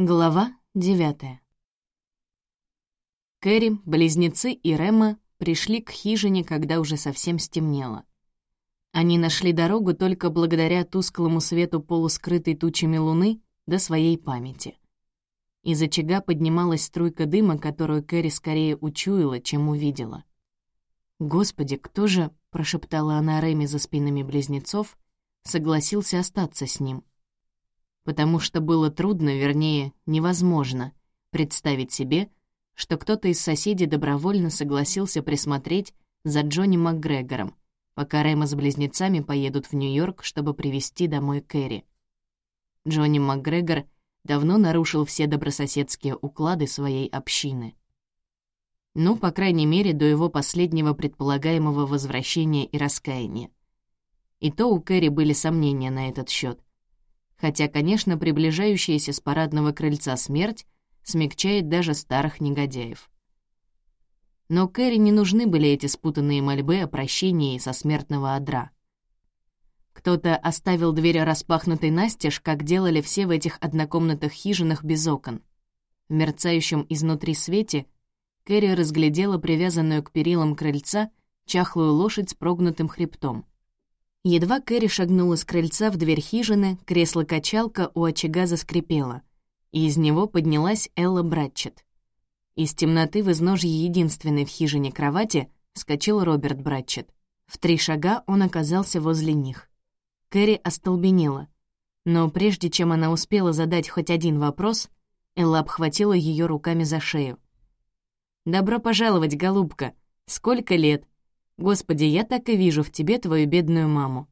Глава девятая. Кэрри, близнецы и Рема пришли к хижине, когда уже совсем стемнело. Они нашли дорогу только благодаря тусклому свету полускрытой тучами луны до своей памяти. Из очага поднималась струйка дыма, которую Кэрри скорее учуяла, чем увидела. «Господи, кто же...» — прошептала она Рэме за спинами близнецов, согласился остаться с ним потому что было трудно, вернее, невозможно представить себе, что кто-то из соседей добровольно согласился присмотреть за Джонни МакГрегором, пока Рэма с близнецами поедут в Нью-Йорк, чтобы привезти домой Кэрри. Джонни МакГрегор давно нарушил все добрососедские уклады своей общины. Ну, по крайней мере, до его последнего предполагаемого возвращения и раскаяния. И то у Кэрри были сомнения на этот счет хотя, конечно, приближающаяся с парадного крыльца смерть смягчает даже старых негодяев. Но Кэрри не нужны были эти спутанные мольбы о прощении со смертного одра. Кто-то оставил дверь распахнутой настежь, как делали все в этих однокомнатных хижинах без окон. В мерцающем изнутри свете Кэрри разглядела привязанную к перилам крыльца чахлую лошадь с прогнутым хребтом. Едва Кэрри шагнула с крыльца в дверь хижины, кресло-качалка у очага заскрипело, и из него поднялась Элла Братчет. Из темноты в изножье единственной в хижине кровати скочил Роберт Братчет. В три шага он оказался возле них. Кэрри остолбенела. Но прежде чем она успела задать хоть один вопрос, Элла обхватила ее руками за шею. «Добро пожаловать, голубка! Сколько лет? Господи, я так и вижу в тебе твою бедную маму.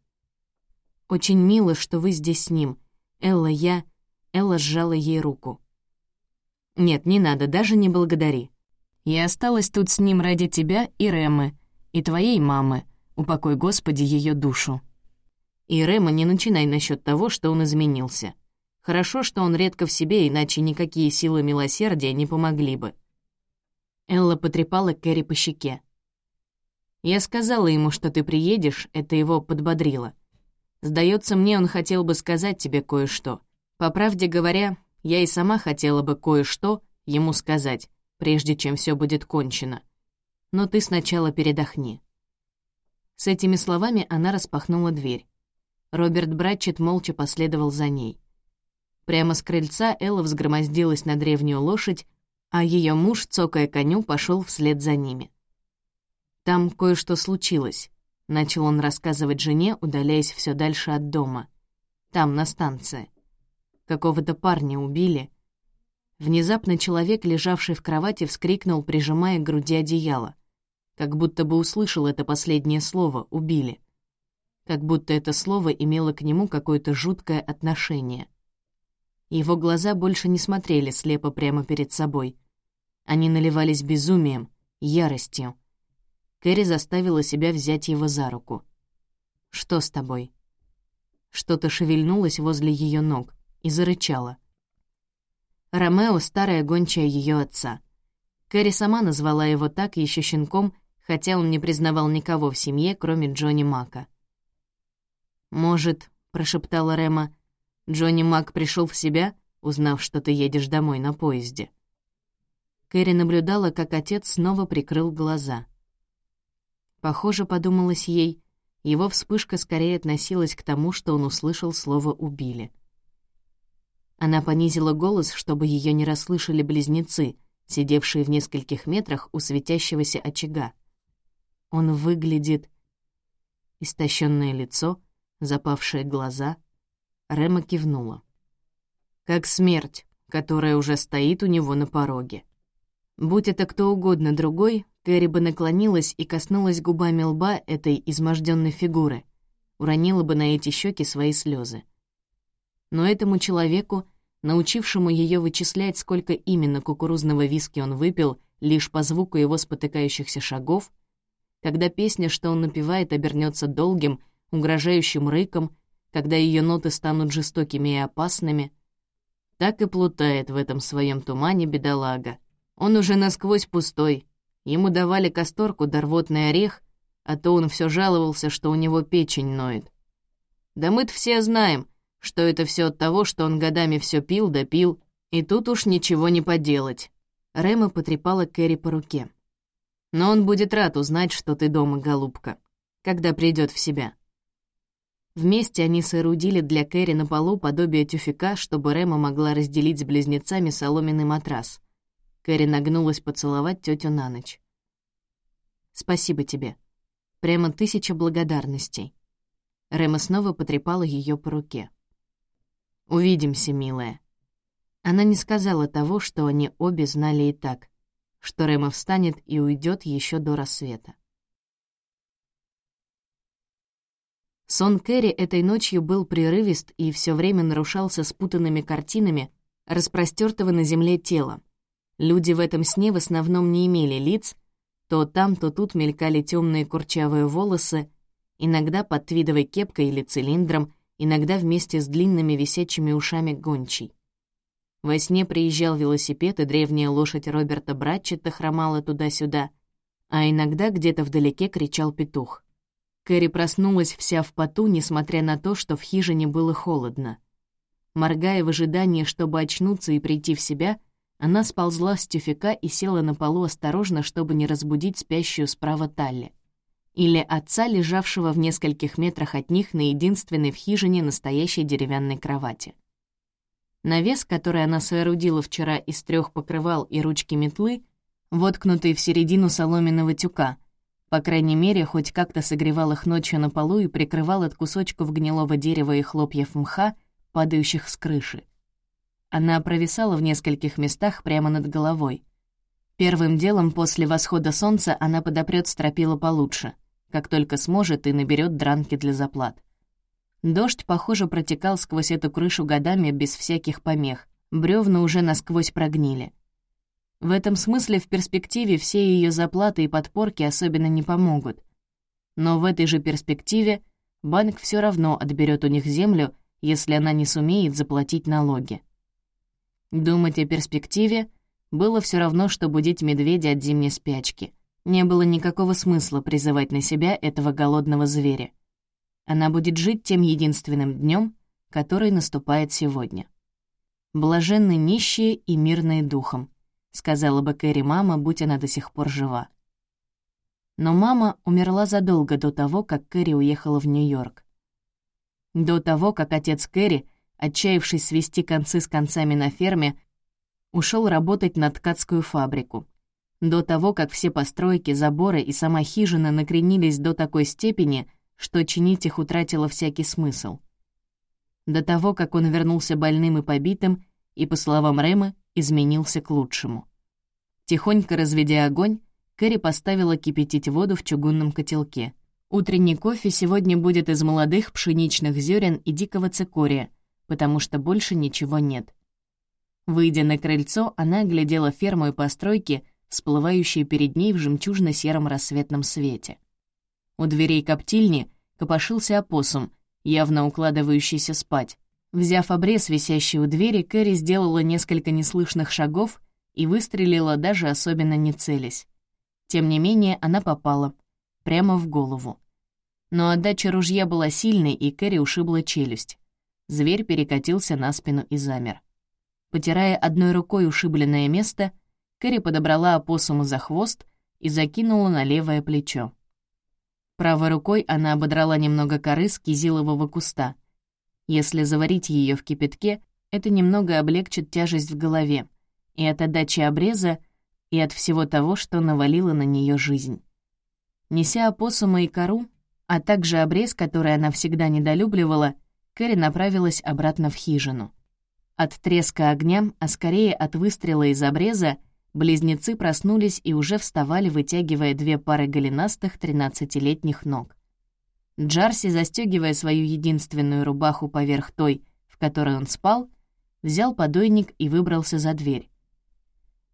Очень мило, что вы здесь с ним. Элла, я... Элла сжала ей руку. Нет, не надо, даже не благодари. Я осталась тут с ним ради тебя и Рэмы, и твоей мамы. Упокой, Господи, ее душу. И Рэма, не начинай насчет того, что он изменился. Хорошо, что он редко в себе, иначе никакие силы милосердия не помогли бы. Элла потрепала Кэрри по щеке. Я сказала ему, что ты приедешь, это его подбодрило. Сдается мне, он хотел бы сказать тебе кое-что. По правде говоря, я и сама хотела бы кое-что ему сказать, прежде чем все будет кончено. Но ты сначала передохни». С этими словами она распахнула дверь. Роберт Братчет молча последовал за ней. Прямо с крыльца Элла взгромоздилась на древнюю лошадь, а ее муж, цокая коню, пошел вслед за ними. «Там кое-что случилось», — начал он рассказывать жене, удаляясь все дальше от дома. «Там, на станции. Какого-то парня убили». Внезапно человек, лежавший в кровати, вскрикнул, прижимая к груди одеяло. Как будто бы услышал это последнее слово «убили». Как будто это слово имело к нему какое-то жуткое отношение. Его глаза больше не смотрели слепо прямо перед собой. Они наливались безумием, яростью. Кэрри заставила себя взять его за руку. «Что с тобой?» Что-то шевельнулось возле ее ног и зарычало. Ромео — старая гончая ее отца. Кэрри сама назвала его так еще щенком, хотя он не признавал никого в семье, кроме Джонни Мака. «Может, — прошептала Рема, — Джонни Мак пришел в себя, узнав, что ты едешь домой на поезде?» Кэрри наблюдала, как отец снова прикрыл глаза — Похоже, подумалось ей, его вспышка скорее относилась к тому, что он услышал слово «убили». Она понизила голос, чтобы ее не расслышали близнецы, сидевшие в нескольких метрах у светящегося очага. Он выглядит... Истощенное лицо, запавшие глаза. Рема кивнула. Как смерть, которая уже стоит у него на пороге. Будь это кто угодно другой, Кэрри бы наклонилась и коснулась губами лба этой изможденной фигуры, уронила бы на эти щеки свои слезы. Но этому человеку, научившему ее вычислять, сколько именно кукурузного виски он выпил, лишь по звуку его спотыкающихся шагов, когда песня, что он напевает, обернется долгим, угрожающим рыком, когда ее ноты станут жестокими и опасными, так и плутает в этом своем тумане бедолага. Он уже насквозь пустой, Ему давали касторку да рвотный орех, а то он все жаловался, что у него печень ноет. Да мы-то все знаем, что это все от того, что он годами все пил да пил, И тут уж ничего не поделать. Рема потрепала Кэрри по руке. Но он будет рад узнать, что ты дома, голубка, когда придет в себя. Вместе они соорудили для Кэрри на полу подобие тюфика, чтобы Рема могла разделить с близнецами соломенный матрас. Кэрри нагнулась поцеловать тетю на ночь. «Спасибо тебе. Прямо тысяча благодарностей». Рема снова потрепала ее по руке. «Увидимся, милая». Она не сказала того, что они обе знали и так, что Рема встанет и уйдет еще до рассвета. Сон Кэрри этой ночью был прерывист и все время нарушался спутанными картинами распростертого на земле тела. Люди в этом сне в основном не имели лиц, то там, то тут мелькали темные курчавые волосы, иногда под твидовой кепкой или цилиндром, иногда вместе с длинными висячими ушами гончей. Во сне приезжал велосипед, и древняя лошадь Роберта Братчета хромала туда-сюда, а иногда где-то вдалеке кричал петух. Кэрри проснулась вся в поту, несмотря на то, что в хижине было холодно. Моргая в ожидании, чтобы очнуться и прийти в себя, она сползла с тюфяка и села на полу осторожно, чтобы не разбудить спящую справа Талли. Или отца, лежавшего в нескольких метрах от них на единственной в хижине настоящей деревянной кровати. Навес, который она соорудила вчера из трех покрывал и ручки метлы, воткнутый в середину соломенного тюка — по крайней мере, хоть как-то согревал их ночью на полу и прикрывал от кусочков гнилого дерева и хлопьев мха, падающих с крыши. Она провисала в нескольких местах прямо над головой. Первым делом после восхода солнца она подопрёт стропила получше, как только сможет и наберет дранки для заплат. Дождь, похоже, протекал сквозь эту крышу годами без всяких помех, бревна уже насквозь прогнили. В этом смысле в перспективе все ее заплаты и подпорки особенно не помогут. Но в этой же перспективе банк все равно отберет у них землю, если она не сумеет заплатить налоги. Думать о перспективе было все равно, что будить медведя от зимней спячки. Не было никакого смысла призывать на себя этого голодного зверя. Она будет жить тем единственным днем, который наступает сегодня. Блаженны нищие и мирные духом — сказала бы Кэрри мама, будь она до сих пор жива. Но мама умерла задолго до того, как Кэрри уехала в Нью-Йорк. До того, как отец Кэрри, отчаявшись свести концы с концами на ферме, ушел работать на ткацкую фабрику. До того, как все постройки, заборы и сама хижина накренились до такой степени, что чинить их утратило всякий смысл. До того, как он вернулся больным и побитым, и, по словам Рэмы, изменился к лучшему. Тихонько разведя огонь, Кэрри поставила кипятить воду в чугунном котелке. Утренний кофе сегодня будет из молодых пшеничных зерен и дикого цикория, потому что больше ничего нет. Выйдя на крыльцо, она оглядела ферму и постройки, всплывающие перед ней в жемчужно-сером рассветном свете. У дверей коптильни копошился опоссум, явно укладывающийся спать. Взяв обрез, висящий у двери, Кэрри сделала несколько неслышных шагов и выстрелила, даже особенно не целясь. Тем не менее, она попала. Прямо в голову. Но отдача ружья была сильной, и Кэрри ушибла челюсть. Зверь перекатился на спину и замер. Потирая одной рукой ушибленное место, Кэрри подобрала опоссума за хвост и закинула на левое плечо. Правой рукой она ободрала немного коры с кизилового куста — если заварить ее в кипятке, это немного облегчит тяжесть в голове и от отдачи обреза, и от всего того, что навалило на нее жизнь. Неся опоссума и кору, а также обрез, который она всегда недолюбливала, Кэрри направилась обратно в хижину. От треска огня, а скорее от выстрела из обреза, близнецы проснулись и уже вставали, вытягивая две пары голенастых тринадцатилетних ног. Джарси, застегивая свою единственную рубаху поверх той, в которой он спал, взял подойник и выбрался за дверь.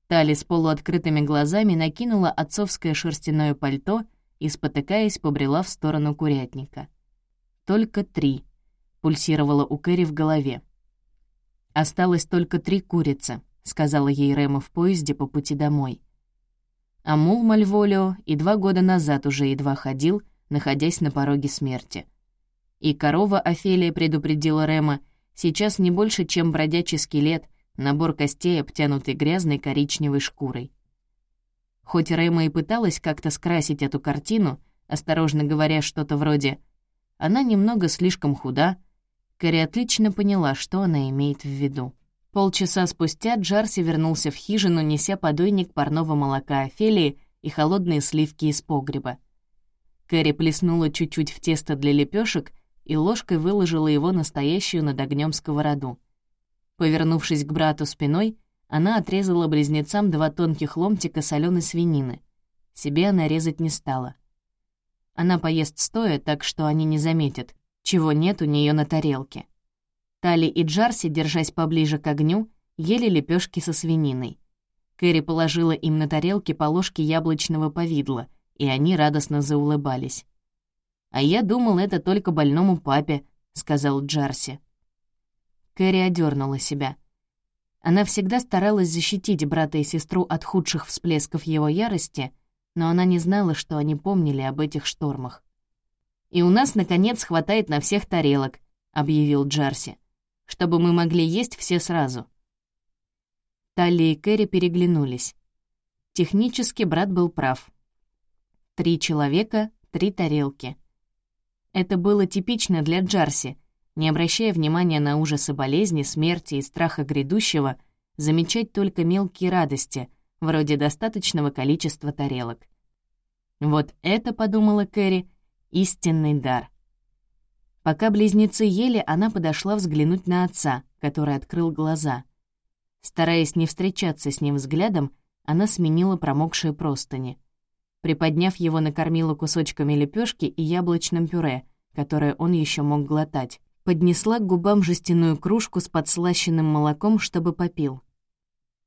Тали с полуоткрытыми глазами накинула отцовское шерстяное пальто и, спотыкаясь, побрела в сторону курятника. «Только три», — пульсировала у Кэрри в голове. «Осталось только три курицы», — сказала ей Рема в поезде по пути домой. А мул Мальволио и два года назад уже едва ходил, находясь на пороге смерти. И корова Офелия предупредила Рема, сейчас не больше, чем бродячий скелет, набор костей, обтянутый грязной коричневой шкурой. Хоть Рэма и пыталась как-то скрасить эту картину, осторожно говоря что-то вроде «она немного слишком худа», Кэрри отлично поняла, что она имеет в виду. Полчаса спустя Джарси вернулся в хижину, неся подойник парного молока Офелии и холодные сливки из погреба. Кэрри плеснула чуть-чуть в тесто для лепешек и ложкой выложила его настоящую над огнем сковороду. Повернувшись к брату спиной, она отрезала близнецам два тонких ломтика соленой свинины. Себе она резать не стала. Она поест стоя, так что они не заметят, чего нет у нее на тарелке. Тали и Джарси, держась поближе к огню, ели лепешки со свининой. Кэрри положила им на тарелки по ложке яблочного повидла, и они радостно заулыбались. «А я думал, это только больному папе», — сказал Джарси. Кэрри одернула себя. Она всегда старалась защитить брата и сестру от худших всплесков его ярости, но она не знала, что они помнили об этих штормах. «И у нас, наконец, хватает на всех тарелок», — объявил Джарси, «чтобы мы могли есть все сразу». Талли и Кэрри переглянулись. Технически брат был прав. Три человека, три тарелки. Это было типично для Джарси, не обращая внимания на ужасы болезни, смерти и страха грядущего, замечать только мелкие радости, вроде достаточного количества тарелок. Вот это, подумала Кэрри, истинный дар. Пока близнецы ели, она подошла взглянуть на отца, который открыл глаза. Стараясь не встречаться с ним взглядом, она сменила промокшие простыни. Приподняв его, накормила кусочками лепешки и яблочным пюре, которое он еще мог глотать поднесла к губам жестяную кружку с подслащенным молоком, чтобы попил.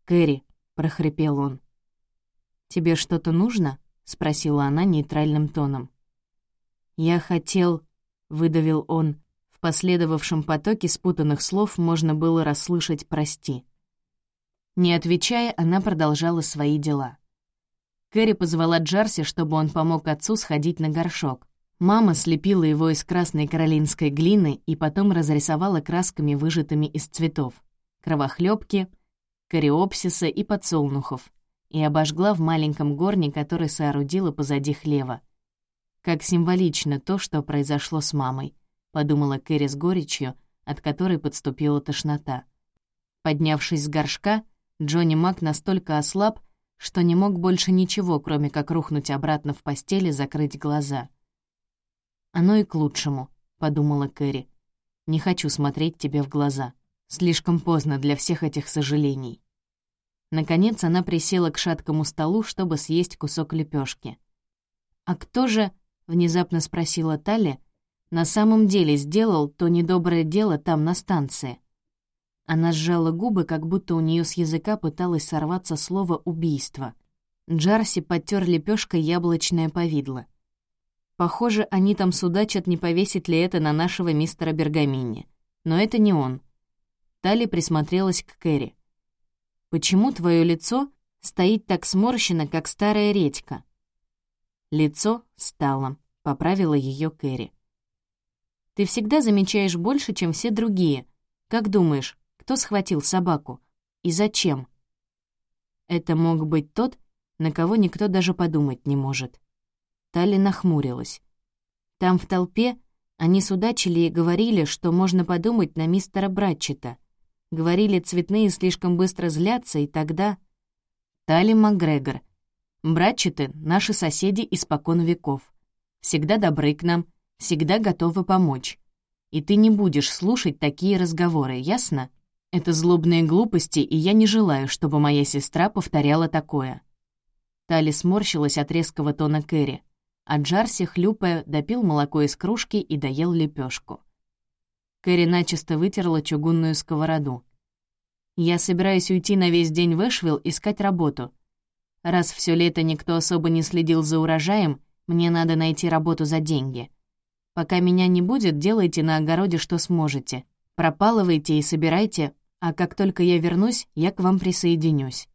«Кэрри», — прохрипел он. «Тебе что-то нужно?» — спросила она нейтральным тоном. «Я хотел...» — выдавил он. В последовавшем потоке спутанных слов можно было расслышать «прости». Не отвечая, она продолжала свои дела. Кэрри позвала Джарси, чтобы он помог отцу сходить на горшок. Мама слепила его из красной каролинской глины и потом разрисовала красками, выжатыми из цветов, кровохлебки, кориопсиса и подсолнухов, и обожгла в маленьком горне, который соорудила позади хлева. Как символично то, что произошло с мамой, подумала Кэрри с горечью, от которой подступила тошнота. Поднявшись с горшка, Джонни Мак настолько ослаб, что не мог больше ничего, кроме как рухнуть обратно в постели и закрыть глаза — «Оно и к лучшему», — подумала Кэрри. «Не хочу смотреть тебе в глаза. Слишком поздно для всех этих сожалений». Наконец она присела к шаткому столу, чтобы съесть кусок лепешки. «А кто же?» — внезапно спросила Талли. «На самом деле сделал то недоброе дело там, на станции». Она сжала губы, как будто у нее с языка пыталось сорваться слово «убийство». Джарси подтер лепешкой яблочное повидло. Похоже, они там судачат, не повесит ли это на нашего мистера Бергамини. Но это не он. Тали присмотрелась к Кэрри. «Почему твое лицо стоит так сморщено, как старая редька?» Лицо стало, поправила ее Кэрри. «Ты всегда замечаешь больше, чем все другие. Как думаешь, кто схватил собаку? И зачем?» Это мог быть тот, на кого никто даже подумать не может. Талли нахмурилась. Там в толпе они судачили и говорили, что можно подумать на мистера Братчета. Говорили, цветные слишком быстро злятся, и тогда... Талли Макгрегор. Братчеты — наши соседи испокон веков. Всегда добры к нам, всегда готовы помочь. И ты не будешь слушать такие разговоры, ясно? Это злобные глупости, и я не желаю, чтобы моя сестра повторяла такое. Тали сморщилась от резкого тона Кэрри а Джарси, хлюпая, допил молоко из кружки и доел лепешку. Кэрри начисто вытерла чугунную сковороду. «Я собираюсь уйти на весь день в Эшвилл искать работу. Раз все лето никто особо не следил за урожаем, мне надо найти работу за деньги. Пока меня не будет, делайте на огороде, что сможете. Пропалывайте и собирайте, а как только я вернусь, я к вам присоединюсь».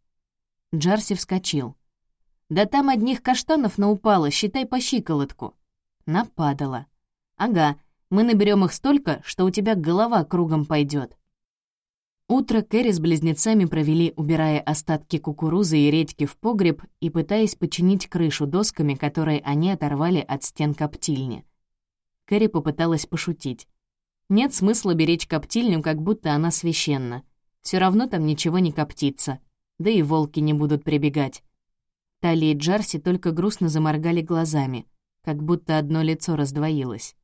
Джарси вскочил. Да там одних каштанов наупало, считай по щиколотку. Нападала. Ага, мы наберем их столько, что у тебя голова кругом пойдет. Утро Кэрри с близнецами провели, убирая остатки кукурузы и редьки в погреб и пытаясь починить крышу досками, которые они оторвали от стен коптильни. Кэрри попыталась пошутить. Нет смысла беречь коптильню, как будто она священна. Все равно там ничего не коптится, да и волки не будут прибегать. Тали и Джарси только грустно заморгали глазами, как будто одно лицо раздвоилось.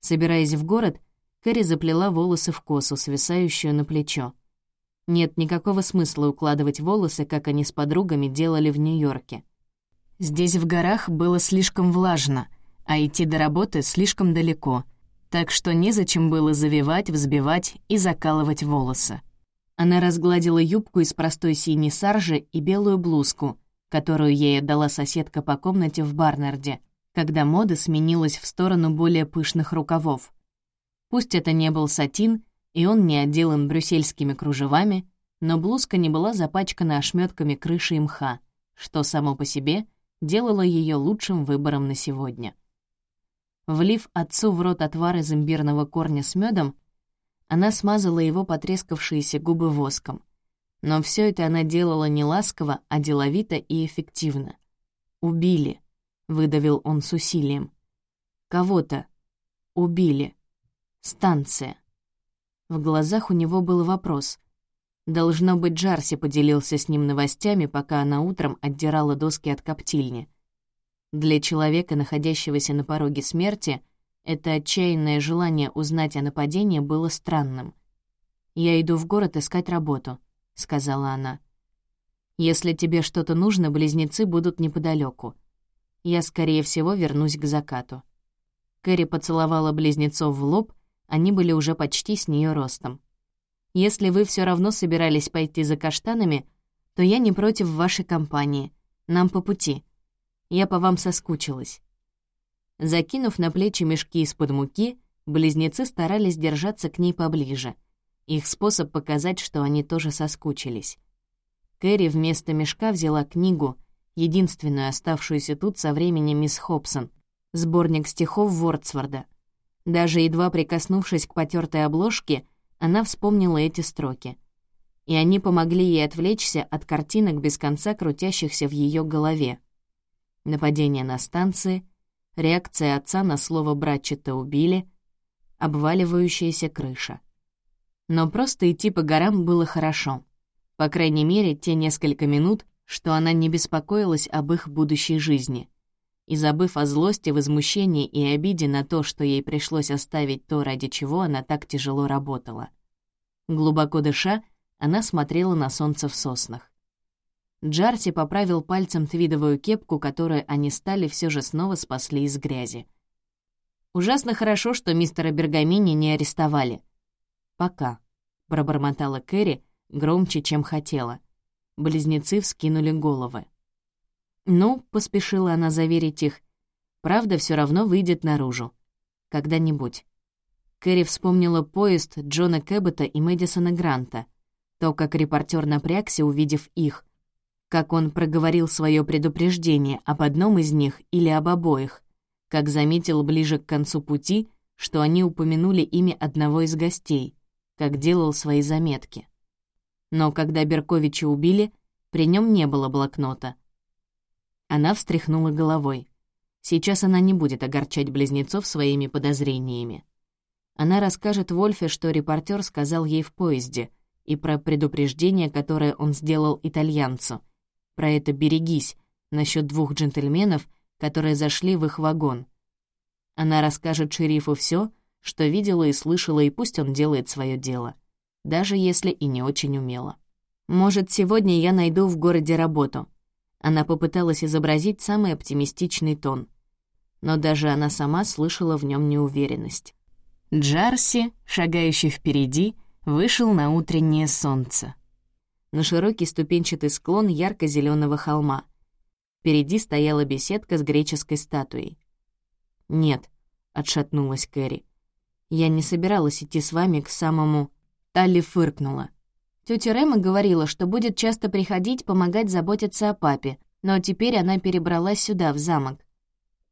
Собираясь в город, Кэрри заплела волосы в косу, свисающую на плечо. Нет никакого смысла укладывать волосы, как они с подругами делали в Нью-Йорке. Здесь в горах было слишком влажно, а идти до работы слишком далеко, так что незачем было завивать, взбивать и закалывать волосы. Она разгладила юбку из простой синей саржи и белую блузку, которую ей отдала соседка по комнате в Барнарде, когда мода сменилась в сторону более пышных рукавов. Пусть это не был сатин, и он не отделан брюссельскими кружевами, но блузка не была запачкана ошметками крыши и мха, что само по себе делало ее лучшим выбором на сегодня. Влив отцу в рот отвар из имбирного корня с медом, она смазала его потрескавшиеся губы воском. Но все это она делала не ласково, а деловито и эффективно. «Убили», — выдавил он с усилием. «Кого-то. Убили. Станция». В глазах у него был вопрос. Должно быть, Джарси поделился с ним новостями, пока она утром отдирала доски от коптильни. Для человека, находящегося на пороге смерти, это отчаянное желание узнать о нападении было странным. «Я иду в город искать работу», — сказала она. «Если тебе что-то нужно, близнецы будут неподалеку. Я, скорее всего, вернусь к закату». Кэрри поцеловала близнецов в лоб, они были уже почти с нее ростом. «Если вы все равно собирались пойти за каштанами, то я не против вашей компании. Нам по пути. Я по вам соскучилась». Закинув на плечи мешки из-под муки, близнецы старались держаться к ней поближе. Их способ показать, что они тоже соскучились. Кэрри вместо мешка взяла книгу, единственную оставшуюся тут со времени мисс Хобсон, сборник стихов Вордсворда. Даже едва прикоснувшись к потертой обложке, она вспомнила эти строки. И они помогли ей отвлечься от картинок без конца крутящихся в ее голове. Нападение на станции, реакция отца на слово «братчета убили», обваливающаяся крыша. Но просто идти по горам было хорошо. По крайней мере, те несколько минут, что она не беспокоилась об их будущей жизни и, забыв о злости, возмущении и обиде на то, что ей пришлось оставить то, ради чего она так тяжело работала. Глубоко дыша, она смотрела на солнце в соснах. Джарси поправил пальцем твидовую кепку, которую они стали все же снова спасли из грязи. «Ужасно хорошо, что мистера Бергамини не арестовали». «Пока», — пробормотала Кэрри громче, чем хотела. Близнецы вскинули головы. «Ну», — поспешила она заверить их, «правда все равно выйдет наружу. Когда-нибудь». Кэрри вспомнила поезд Джона Кэббета и Мэдисона Гранта. То, как репортер напрягся, увидев их, как он проговорил свое предупреждение об одном из них или об обоих, как заметил ближе к концу пути, что они упомянули имя одного из гостей, как делал свои заметки. Но когда Берковича убили, при нем не было блокнота — она встряхнула головой. Сейчас она не будет огорчать близнецов своими подозрениями. Она расскажет Вольфе, что репортер сказал ей в поезде, и про предупреждение, которое он сделал итальянцу. Про это «берегись» насчет двух джентльменов, которые зашли в их вагон. Она расскажет шерифу все, что видела и слышала, и пусть он делает свое дело, даже если и не очень умело. «Может, сегодня я найду в городе работу», она попыталась изобразить самый оптимистичный тон. Но даже она сама слышала в нем неуверенность. Джарси, шагающий впереди, вышел на утреннее солнце. На широкий ступенчатый склон ярко зеленого холма. Впереди стояла беседка с греческой статуей. «Нет», — отшатнулась Кэрри. «Я не собиралась идти с вами к самому...» Талли фыркнула. Тётя Рема говорила, что будет часто приходить помогать заботиться о папе, но теперь она перебралась сюда, в замок.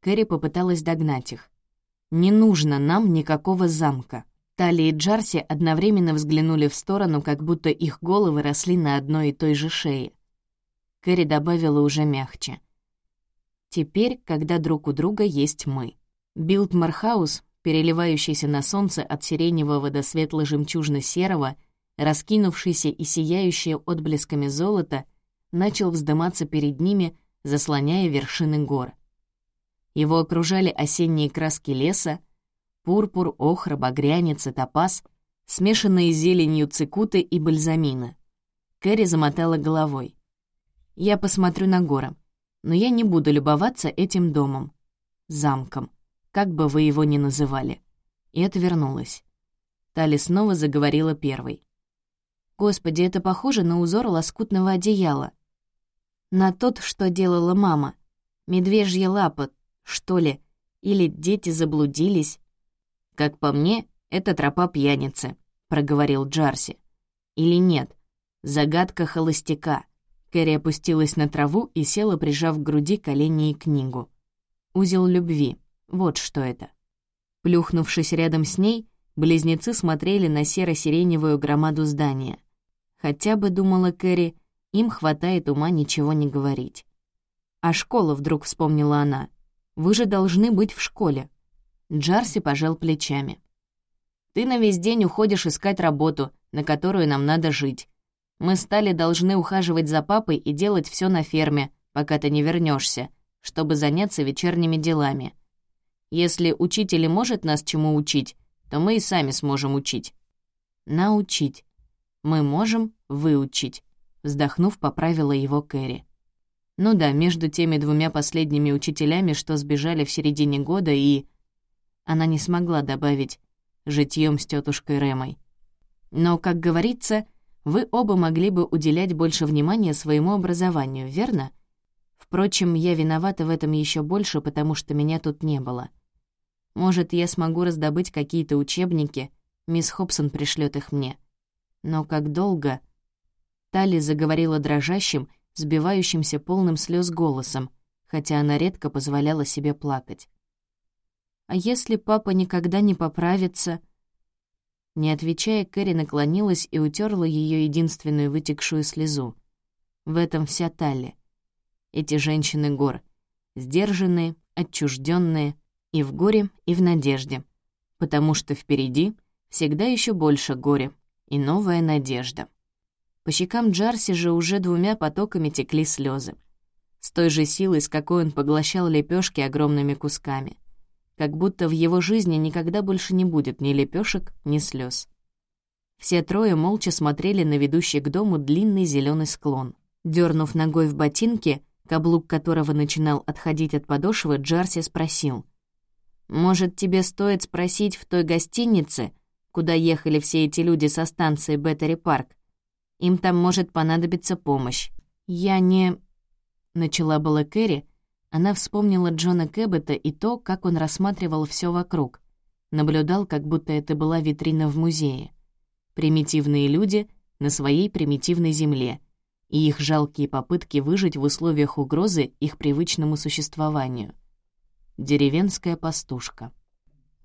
Кэрри попыталась догнать их. «Не нужно нам никакого замка». Тали и Джарси одновременно взглянули в сторону, как будто их головы росли на одной и той же шее. Кэрри добавила уже мягче. «Теперь, когда друг у друга есть мы». Билтмор-хаус, переливающийся на солнце от сиреневого до светло-жемчужно-серого, раскинувшийся и сияющий отблесками золота, начал вздыматься перед ними, заслоняя вершины гор. Его окружали осенние краски леса, пурпур, охра, багрянец и топаз, смешанные зеленью цикуты и бальзамина. Кэрри замотала головой. «Я посмотрю на горы, но я не буду любоваться этим домом, замком, как бы вы его ни называли». И отвернулась. Тали снова заговорила первой. «Господи, это похоже на узор лоскутного одеяла. На тот, что делала мама. Медвежья лапа, что ли? Или дети заблудились? «Как по мне, это тропа пьяницы», — проговорил Джарси. «Или нет? Загадка холостяка». Кэрри опустилась на траву и села, прижав к груди колени и книгу. «Узел любви. Вот что это». Плюхнувшись рядом с ней, близнецы смотрели на серо-сиреневую громаду здания. Хотя бы, думала Кэрри, им хватает ума ничего не говорить. «А школа?» — вдруг вспомнила она. «Вы же должны быть в школе. Джарси пожал плечами. «Ты на весь день уходишь искать работу, на которую нам надо жить. Мы стали должны ухаживать за папой и делать все на ферме, пока ты не вернешься, чтобы заняться вечерними делами. Если учитель может нас чему учить, то мы и сами сможем учить». «Научить. Мы можем выучить», — вздохнув, поправила его Кэрри. Ну да, между теми двумя последними учителями, что сбежали в середине года, и она не смогла добавить «житьём с тетушкой Рэмой». Но, как говорится, вы оба могли бы уделять больше внимания своему образованию, верно? Впрочем, я виновата в этом еще больше, потому что меня тут не было. Может, я смогу раздобыть какие-то учебники, мисс Хобсон пришлет их мне. Но как долго... Тали заговорила дрожащим, сбивающимся полным слез голосом, хотя она редко позволяла себе плакать. А если папа никогда не поправится?» Не отвечая, Кэрри наклонилась и утерла ее единственную вытекшую слезу. В этом вся Талли. Эти женщины гор. Сдержанные, отчужденные, и в горе, и в надежде. Потому что впереди всегда еще больше горя и новая надежда. По щекам Джарси же уже двумя потоками текли слезы. С той же силой, с какой он поглощал лепешки огромными кусками как будто в его жизни никогда больше не будет ни лепешек, ни слез. Все трое молча смотрели на ведущий к дому длинный зеленый склон. Дернув ногой в ботинке, каблук которого начинал отходить от подошвы, Джарси спросил. «Может, тебе стоит спросить в той гостинице, куда ехали все эти люди со станции Беттери Парк? Им там может понадобиться помощь. Я не...» Начала была Кэрри, она вспомнила Джона Кэббета и то, как он рассматривал все вокруг. Наблюдал, как будто это была витрина в музее. Примитивные люди на своей примитивной земле и их жалкие попытки выжить в условиях угрозы их привычному существованию. Деревенская пастушка.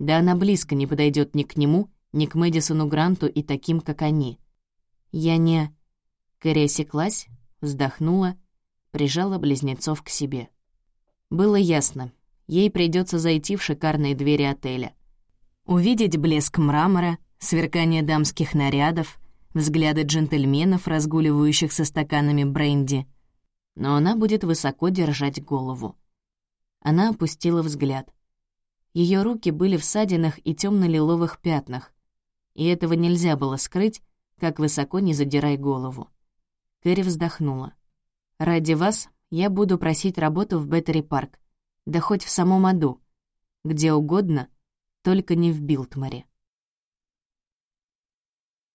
Да она близко не подойдет ни к нему, ни к Мэдисону Гранту и таким, как они. Я не... Кэрри осеклась, вздохнула, прижала близнецов к себе. Было ясно, ей придется зайти в шикарные двери отеля. Увидеть блеск мрамора, сверкание дамских нарядов, взгляды джентльменов, разгуливающих со стаканами бренди. Но она будет высоко держать голову. Она опустила взгляд. Ее руки были в садинах и темно лиловых пятнах, и этого нельзя было скрыть, как высоко не задирай голову. Кэрри вздохнула. «Ради вас я буду просить работу в Беттери Парк, да хоть в самом аду, где угодно, только не в Билтморе.